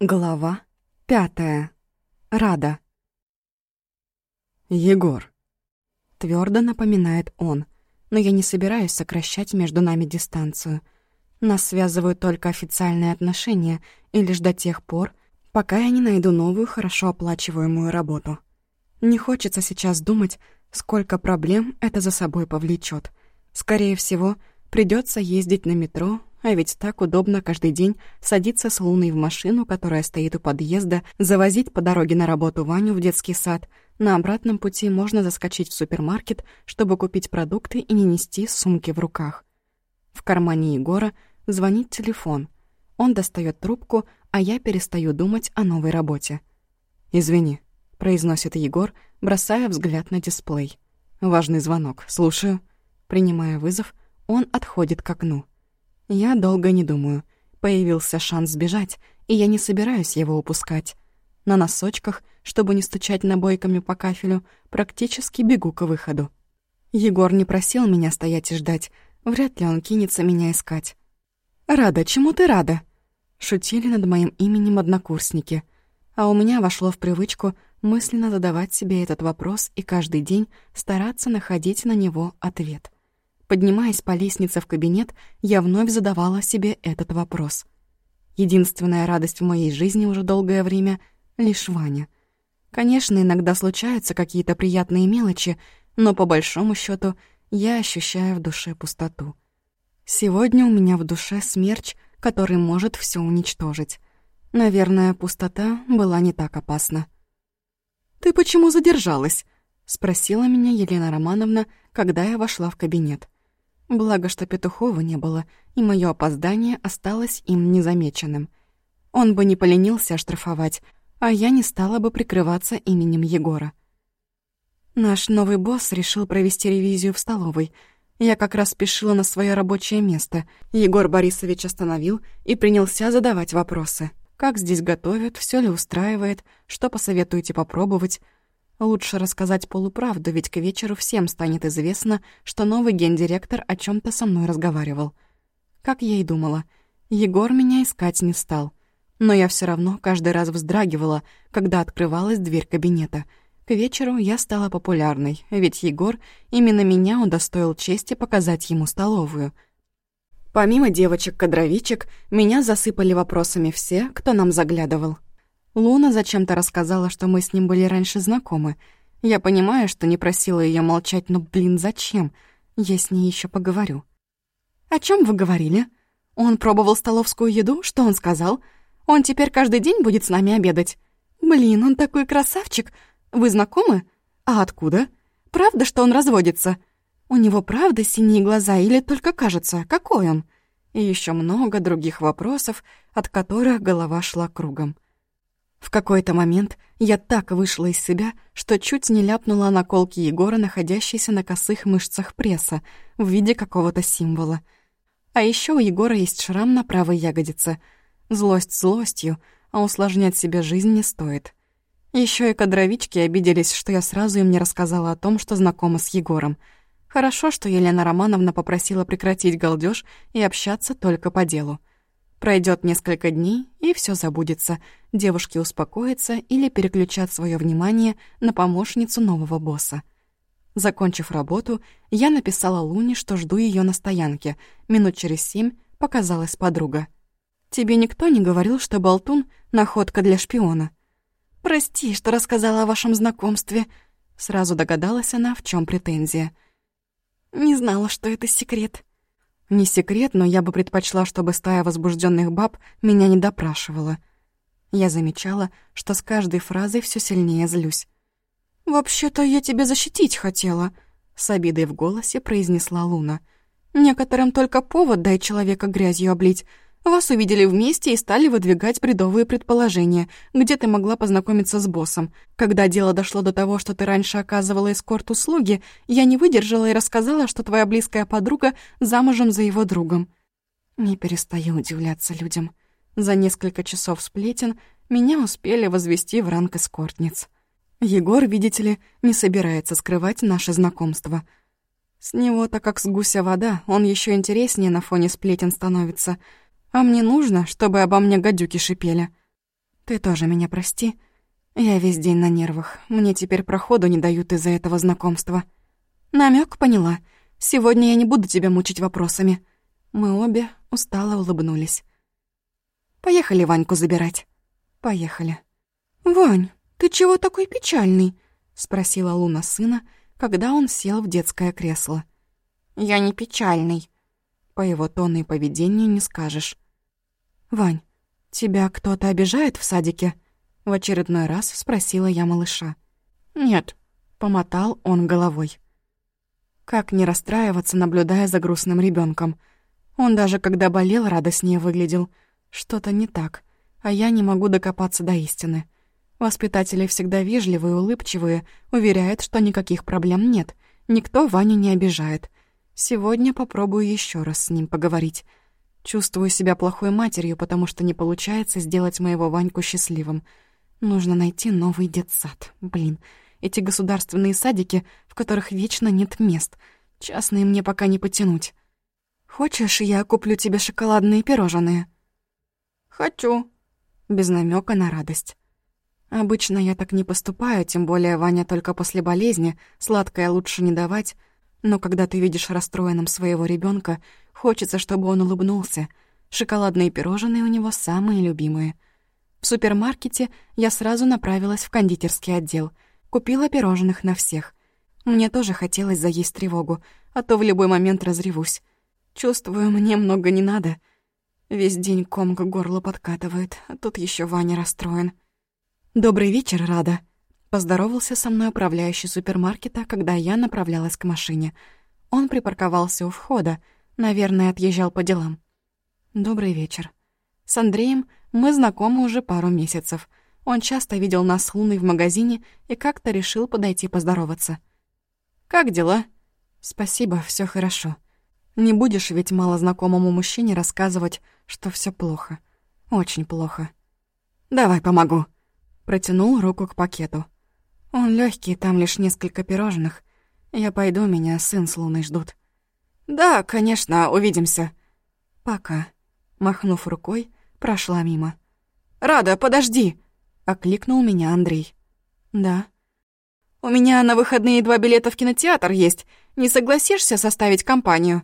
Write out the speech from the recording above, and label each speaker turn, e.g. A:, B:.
A: Глава пятая. Рада.
B: «Егор», —
A: твердо напоминает он, но я не собираюсь сокращать между нами дистанцию. Нас связывают только официальные отношения и лишь до тех пор, пока я не найду новую хорошо оплачиваемую работу. Не хочется сейчас думать, сколько проблем это за собой повлечет. Скорее всего, придется ездить на метро а ведь так удобно каждый день садиться с Луной в машину, которая стоит у подъезда, завозить по дороге на работу Ваню в детский сад. На обратном пути можно заскочить в супермаркет, чтобы купить продукты и не нести сумки в руках. В кармане Егора звонит телефон. Он достает трубку, а я перестаю думать о новой работе.
B: «Извини», —
A: произносит Егор, бросая взгляд на дисплей. «Важный звонок. Слушаю». Принимая вызов, он отходит к окну. Я долго не думаю. Появился шанс сбежать, и я не собираюсь его упускать. На носочках, чтобы не стучать набойками по кафелю, практически бегу к выходу. Егор не просил меня стоять и ждать. Вряд ли он кинется меня искать. «Рада, чему ты рада?» Шутили над моим именем однокурсники. А у меня вошло в привычку мысленно задавать себе этот вопрос и каждый день стараться находить на него ответ. Поднимаясь по лестнице в кабинет, я вновь задавала себе этот вопрос. Единственная радость в моей жизни уже долгое время — лишь Ваня. Конечно, иногда случаются какие-то приятные мелочи, но по большому счету я ощущаю в душе пустоту. Сегодня у меня в душе смерч, который может все уничтожить. Наверное, пустота была не так опасна. «Ты почему задержалась?» — спросила меня Елена Романовна, когда я вошла в кабинет. Благо, что Петухова не было, и мое опоздание осталось им незамеченным. Он бы не поленился оштрафовать, а я не стала бы прикрываться именем Егора. Наш новый босс решил провести ревизию в столовой. Я как раз спешила на свое рабочее место. Егор Борисович остановил и принялся задавать вопросы. Как здесь готовят, все ли устраивает, что посоветуете попробовать — Лучше рассказать полуправду, ведь к вечеру всем станет известно, что новый гендиректор о чем то со мной разговаривал. Как я и думала, Егор меня искать не стал. Но я все равно каждый раз вздрагивала, когда открывалась дверь кабинета. К вечеру я стала популярной, ведь Егор именно меня удостоил чести показать ему столовую. Помимо девочек-кадровичек, меня засыпали вопросами все, кто нам заглядывал. Луна зачем-то рассказала, что мы с ним были раньше знакомы. Я понимаю, что не просила ее молчать, но, блин, зачем? Я с ней еще поговорю. «О чем вы говорили? Он пробовал столовскую еду? Что он сказал? Он теперь каждый день будет с нами обедать? Блин, он такой красавчик. Вы знакомы? А откуда? Правда, что он разводится? У него правда синие глаза или только кажется? Какой он?» И еще много других вопросов, от которых голова шла кругом. В какой-то момент я так вышла из себя, что чуть не ляпнула на колке Егора, находящейся на косых мышцах пресса, в виде какого-то символа. А еще у Егора есть шрам на правой ягодице. Злость злостью, а усложнять себе жизнь не стоит. Еще и кадровички обиделись, что я сразу им не рассказала о том, что знакома с Егором. Хорошо, что Елена Романовна попросила прекратить галдёж и общаться только по делу. Пройдет несколько дней, и все забудется. Девушки успокоятся или переключат свое внимание на помощницу нового босса. Закончив работу, я написала Луне, что жду ее на стоянке. Минут через семь показалась подруга. «Тебе никто не говорил, что Болтун — находка для шпиона?» «Прости, что рассказала о вашем знакомстве», — сразу догадалась она, в чем претензия. «Не знала, что это секрет». Не секрет, но я бы предпочла, чтобы стая возбужденных баб меня не допрашивала. Я замечала, что с каждой фразой все сильнее злюсь. «Вообще-то я тебя защитить хотела», — с обидой в голосе произнесла Луна. «Некоторым только повод дай человека грязью облить, вас увидели вместе и стали выдвигать бредовые предположения, где ты могла познакомиться с боссом. Когда дело дошло до того, что ты раньше оказывала эскорт-услуги, я не выдержала и рассказала, что твоя близкая подруга замужем за его другом. Не перестаю удивляться людям. За несколько часов сплетен меня успели возвести в ранг эскортниц. Егор, видите ли, не собирается скрывать наше знакомство. С него-то как с гуся вода, он еще интереснее на фоне сплетен становится — а мне нужно, чтобы обо мне гадюки шипели. Ты тоже меня прости. Я весь день на нервах. Мне теперь проходу не дают из-за этого знакомства. Намек поняла. Сегодня я не буду тебя мучить вопросами. Мы обе устало улыбнулись. Поехали Ваньку забирать. Поехали. Вань, ты чего такой печальный? спросила Луна сына, когда он сел в детское кресло. Я не печальный. По его тону и поведению не скажешь. Вань, тебя кто-то обижает в садике? В очередной раз спросила я малыша. Нет, помотал он головой. Как не расстраиваться, наблюдая за грустным ребенком? Он даже когда болел, радостнее выглядел. Что-то не так, а я не могу докопаться до истины. Воспитатели всегда вежливые, улыбчивые, уверяют, что никаких проблем нет. Никто Ваню не обижает. Сегодня попробую еще раз с ним поговорить. Чувствую себя плохой матерью, потому что не получается сделать моего Ваньку счастливым. Нужно найти новый детсад. Блин, эти государственные садики, в которых вечно нет мест. Частные мне пока не потянуть. Хочешь, я куплю тебе шоколадные пирожные? Хочу. Без намека на радость. Обычно я так не поступаю, тем более Ваня только после болезни, сладкое лучше не давать. Но когда ты видишь расстроенным своего ребенка, хочется, чтобы он улыбнулся. Шоколадные пирожные у него самые любимые. В супермаркете я сразу направилась в кондитерский отдел — Купила пирожных на всех. Мне тоже хотелось заесть тревогу, а то в любой момент разревусь. Чувствую, мне много не надо. Весь день ком к горлу подкатывает, а тут еще Ваня расстроен. «Добрый вечер, Рада», — поздоровался со мной управляющий супермаркета, когда я направлялась к машине. Он припарковался у входа, наверное, отъезжал по делам. «Добрый вечер. С Андреем мы знакомы уже пару месяцев — он часто видел нас с Луной в магазине и как-то решил подойти поздороваться. «Как дела?» «Спасибо, все хорошо. Не будешь ведь малознакомому мужчине рассказывать, что все плохо. Очень плохо. Давай помогу». Протянул руку к пакету. Он легкий, там лишь несколько пирожных. Я пойду, меня сын с Луной ждут. «Да, конечно, увидимся». «Пока». Махнув рукой, прошла мимо. «Рада, подожди!» Окликнул меня Андрей. «Да». «У меня на выходные два билета в кинотеатр есть. Не согласишься составить компанию?»